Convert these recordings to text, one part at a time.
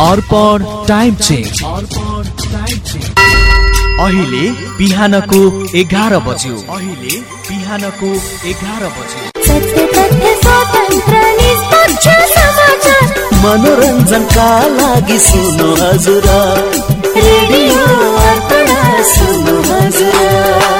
अर्पण time change. अहिले बिहानको एघार बज्यो। अहिले बिहानको एघार बज्यो। मनोरञ्जनका लागि सुन्नु हजुर। रेडियो अर्पण सुन्नु हजुर।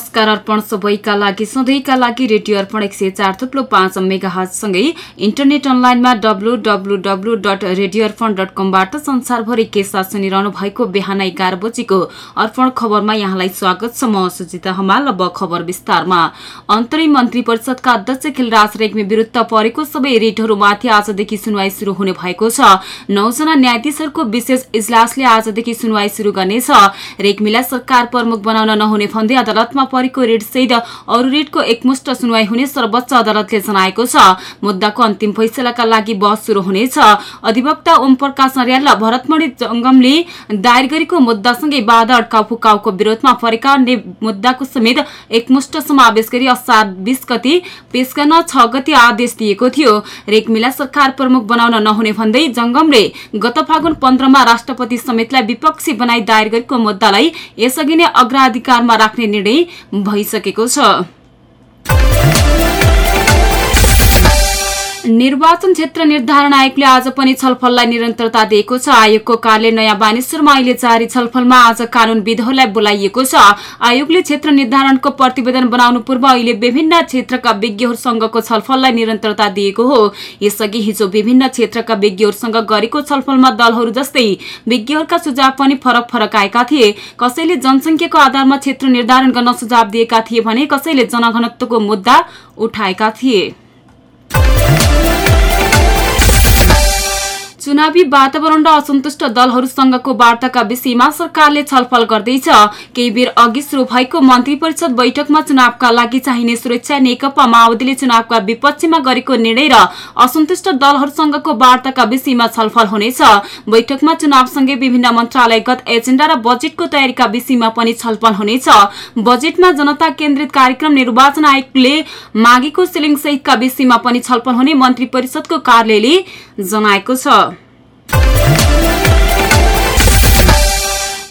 नमस्कार अर्पण सबैका लागि सधैँका लागि रेडियो अर्पण एक सय चार थुप्लो पाँच मेगाहजसँगै इन्टरनेट अनलाइनमा W W W dot radio Arpan dot कमबाट संसारभरि के साथ सुनिरहनु भएको बिहान एघार बजीको अर्पण खबरमा यहाँलाई स्वागत छ। म सुजिता हमाल अब खबर विस्तारमा। अन्तरिम मन्त्री परिषदका अध्यक्ष खिलराज रेग्मी विरूद्ध परेको सबै रेटहरूमाथि आजदेखि सुनवाई शुरू हुने भएको छ। नौजना न्यायाधीशहरूको विशेष इजलासले आजदेखि सुनवाई शुरू गर्नेछ। रेग्मीलाई सरकार प्रमुख बनाउन नहुने भन्दै अदालतमा परेको सहित अरू रेडको एकमुष्ट सुनवाई हुने सर्वोच्च अदालतले जनाएको छ। मुद्दाको अन्तिम फैसलाका लागि बहस शुरू हुनेछ। अधिवक्ता ओम प्रकाश अर्याल र भरतमणि जंगमले दायर गरेको मुद्दासँगै बाधा अड्काउ फुकाउको विरोधमा अन्य मुद्दाको समेत एकमुष्ट समावेश गरी असार बीस गति पेश गर्न छ गति आदेश दिएको थियो। रेग्मीलाई सरकार प्रमुख बनाउन नहुने भन्दै जंगमले गत फागुन पन्ध्रमा राष्ट्रपति समेतलाई विपक्षी बनाई दायर गरेको मुद्दालाई यसअघि नै अग्राधिकारमा राख्ने निर्णय भइसकेको छ। निर्वाचन क्षेत्र निर्धारण आयोगले आज पनि छलफललाई निरन्तरता दिएको छ। आयोगको कार्य नयाँ बानेश्वरमा अहिले जारी छलफलमा आज कानूनविदहरूलाई बोलाइएको छ। आयोगले क्षेत्र निर्धारणको प्रतिवेदन बनाउनु पूर्व अहिले विभिन्न क्षेत्रका विज्ञहरूसँगको छलफललाई निरन्तरता दिएको हो। यसअघि हिजो विभिन्न क्षेत्रका विज्ञहरूसँग गरेको छलफलमा दलहरू जस्तै विज्ञहरूका सुझाव पनि फरक फरक आएका थिए। कसैले जनसंख्याको आधारमा क्षेत्र निर्धारण गर्न सुझाव दिएका थिए भने कसैले जनघनत्वको मुद्दा उठाएका थिए। चुनावी वातावरण र असन्तुष्ट दलहरूसँगको वार्ताका विषयमा सरकारले छलफल गर्दैछ। केही बेर अघि शुरू भएको मन्त्री परिषद बैठकमा चुनावका लागि चाहिने सुरक्षा नेकपा माओवादीले चुनावका विपक्षमा गरेको निर्णय र असन्तुष्ट दलहरूसँगको वार्ताका विषयमा छलफल हुनेछ। बैठकमा चुनावसँगै विभिन्न मन्त्रालयगत एजेण्डा र बजेटको तयारीका विषयमा पनि छलफल हुनेछ। बजेटमा जनता केन्द्रित कार्यक्रम निर्वाचन आयोगले मागेको सिलिङ सहितका विषयमा पनि छलफल हुने मन्त्री परिषदको कार्यालयले जनाएको छ।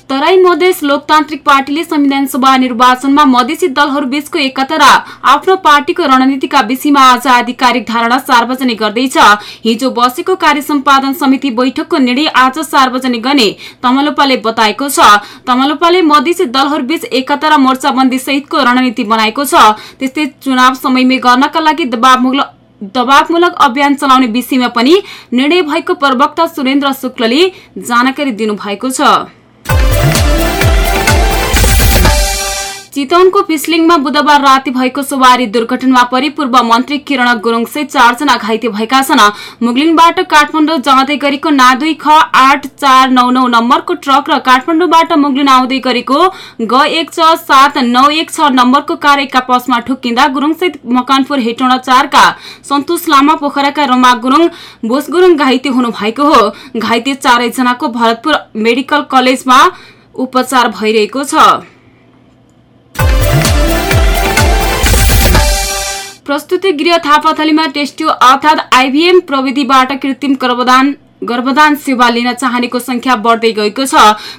तराई मधेस लोकतान्त्रिक पार्टीले संविधान सभा निर्वाचनमा मधेसी दलहरू बीचको एकता र आफ्नो पार्टीको रणनीतिका विषयमा आज आधिकारिक धारणा सार्वजनिक गर्दैछ। हिजो बसेको कार्य सम्पादन समिति बैठकको निर्णय आज सार्वजनिक गर्ने तमलोपाले बताएको छ। तमलोपाले मधेसी दलहरू बीच एकता र मोर्चाबन्दी सहितको रणनीति बनाएको छ। त्यस्तै चुनाव समयमै गर्नका लागि दबावमूलक दबावमूलक अभियान चलाउने विषयमा पनि निर्णय भएको प्रवक्ता सुरेन्द्र शुक्लले जानकारी दिनुभएको छ। चितवनको फिसलिङमा बुधबार राति भएको सवारी दुर्घटनामा परि पूर्व मन्त्री किरण गुरुङ सहित चारजना घाइते भएका छन्। मुगलिङबाट काठमाडौँ जाँदै गरेको ना दुई ख आठ चार नौ नौ नम्बरको ट्रक र काठमाडौँबाट मुगलिन आउँदै गरेको ग एक छ सात नौ एक छ नम्बरको कार एकापसमा ठुक्किँदा गुरुङ सहित मकानपुर हेटौँडा चारका सन्तोष लामा पोखराका रमा गुरुङ बोस गुरुङ घाइते हुनु भएको हो। घाइते चारैजनाको भरतपुर मेडिकल कलेजमा उपचार भइरहेको छ। प्रस्तुति गृह थापाथलीमा टेस्ट्यु अर्थात् आइभीएम प्रविधिबाट कृत्रिम गर्भधान गर्भदान सेवा लिन चाहनेको संख्या बढ्दै गएको छ।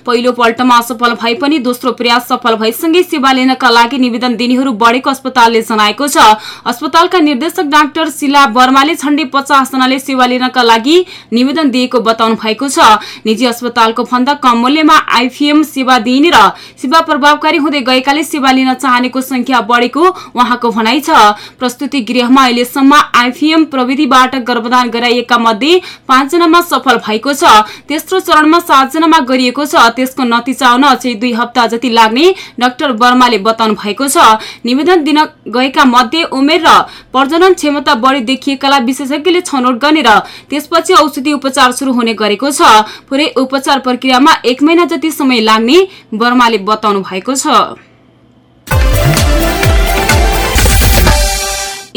पहिलो पल्टमा असफल भए पनि दोस्रो प्रयास सफल भएसँगै सेवा लिनका लागि निवेदन दिनेहरू बढेको अस्पतालले जनाएको छ। अस्पतालका निर्देशक डाक्टर शिला वर्माले झण्डै पचास जनाले सेवा लिनका लागि निवेदन दिएको बताउनु भएको छ। निजी अस्पतालको भन्दा कम मूल्यमा आइफिएम सेवा दिइने र सेवा प्रभावकारी हुँदै गएकाले सेवा लिन चाहनेको संख्या बढेको उहाँको भनाइ छ। प्रस्तुति गृहमा अहिलेसम्म आइफिएम प्रविधिबाट गर्भदान गराइएका मध्ये पाँचजनामा सफल भएको छ। तेस्रो चरणमा सातजनामा गरिएको छ। त्यसको नतिजा आउन अझै दुई हप्ता जति लाग्ने डाक्टर वर्माले बताउनु भएको छ। निवेदन दिन गएका मध्ये उमेर र प्रजनन क्षमता बढी देखिएकालाई विशेषज्ञले छनौट गर्ने र त्यसपछि औषधि उपचार शुरू हुने गरेको छ। पुरै उपचार प्रक्रियामा एक महिना जति समय लाग्ने वर्माले बताउनु भएको छ।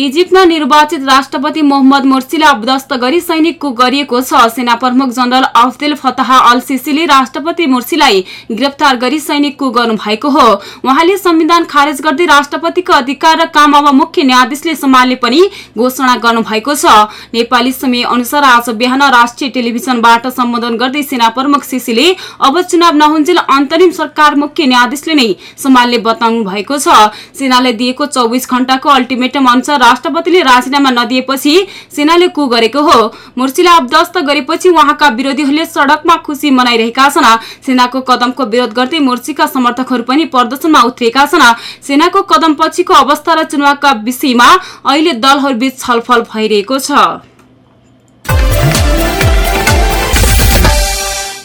इजिप्टमा निर्वाचित राष्ट्रपति मोहम्मद मोर्सीलाई अबदस्त गरी सैनिकको गरिएको छ। सेना प्रमुख जनरल अब्देल फताह अल सिसीले राष्ट्रपति मोर्सीलाई गिरफ्तार गरी सैनिकको गर्नु भएको हो। उहाँले संविधान खारेज गर्दै राष्ट्रपतिको अधिकार र काम अब मुख्य न्यायाधीशले सम्हाल्ने पनि घोषणा गर्नु भएको छ। नेपाली समय अनुसार आज बिहान राष्ट्रिय टेलिभिजनबाट सम्बोधन गर्दै सेना प्रमुख सिसीले अब चुनाव नहुन्जेल अन्तरिम सरकार मुख्य न्यायाधीशले नै सम्हाल्ने बताउनु भएको छ। सेनाले दिएको चौबिस घण्टाको अल्टिमेटम अनुसार राष्ट्रपतिले राजीनामा नदिएपछि सेनाले कु गरेको हो। मुर्सीलाई अब्दस्त गरेपछि उहाँका विरोधीहरूले सड़कमा खुशी मनाइरहेका छन्। सेनाको कदमको विरोध गर्दै मुर्सीका समर्थकहरू पनि प्रदर्शनमा उत्रिएका छन्। सेनाको कदम पछिको अवस्था र चुनावका विषयमा अहिले दलहरूबीच छलफल भइरहेको छ।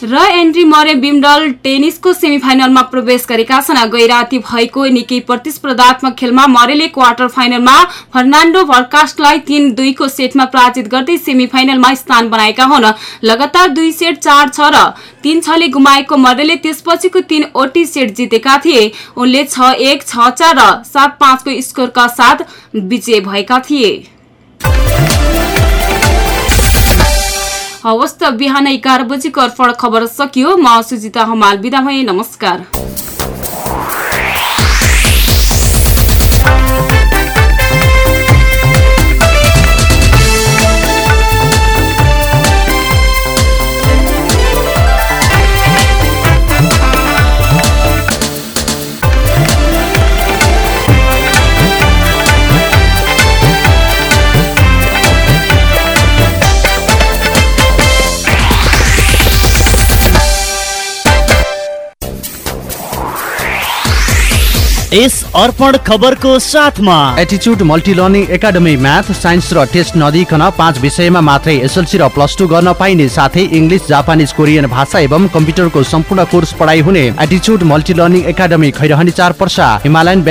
र एन्ड्री मरे बिमडल टेनिसको सेमिफाइनलमा प्रवेश गरेका छन्। गैराती भएको निकै प्रतिस्पर्धात्मक खेलमा मरेले क्वार्टर फाइनलमा फर्नान्डो भर्कास्टलाई तीन दुईको सेटमा पराजित गर्दै सेमिफाइनलमा स्थान बनाएका हुन्। लगातार दुई सेट चार छ र तीन छले गुमाएको मरेले त्यसपछिको तीन ओटी सेट जितेका थिए। उनले छ एक छ चार र सात पाँचको स्कोरका साथ विजय भएका थिए। हवस् त बिहान एघार बजीको अर्पण खबर सकियो। म सुजिता हमाल बिदा भएँ। नमस्कार। यस अर्पण खबरको साथमा। एटिच्युड multi learning academy math science र टेस्ट नदिकन पाँच विषयमा मात्रै एसएलसी र प्लस टू गर्न पाइने साथै इङ्ग्लिस जापानिज कोरियन भाषा एवं कम्प्युटरको सम्पूर्ण कोर्स पढाइ हुने एटिच्युड मल्टिलर्निङ एकाडेमी खैरहनी चार पर्सा हिमालयन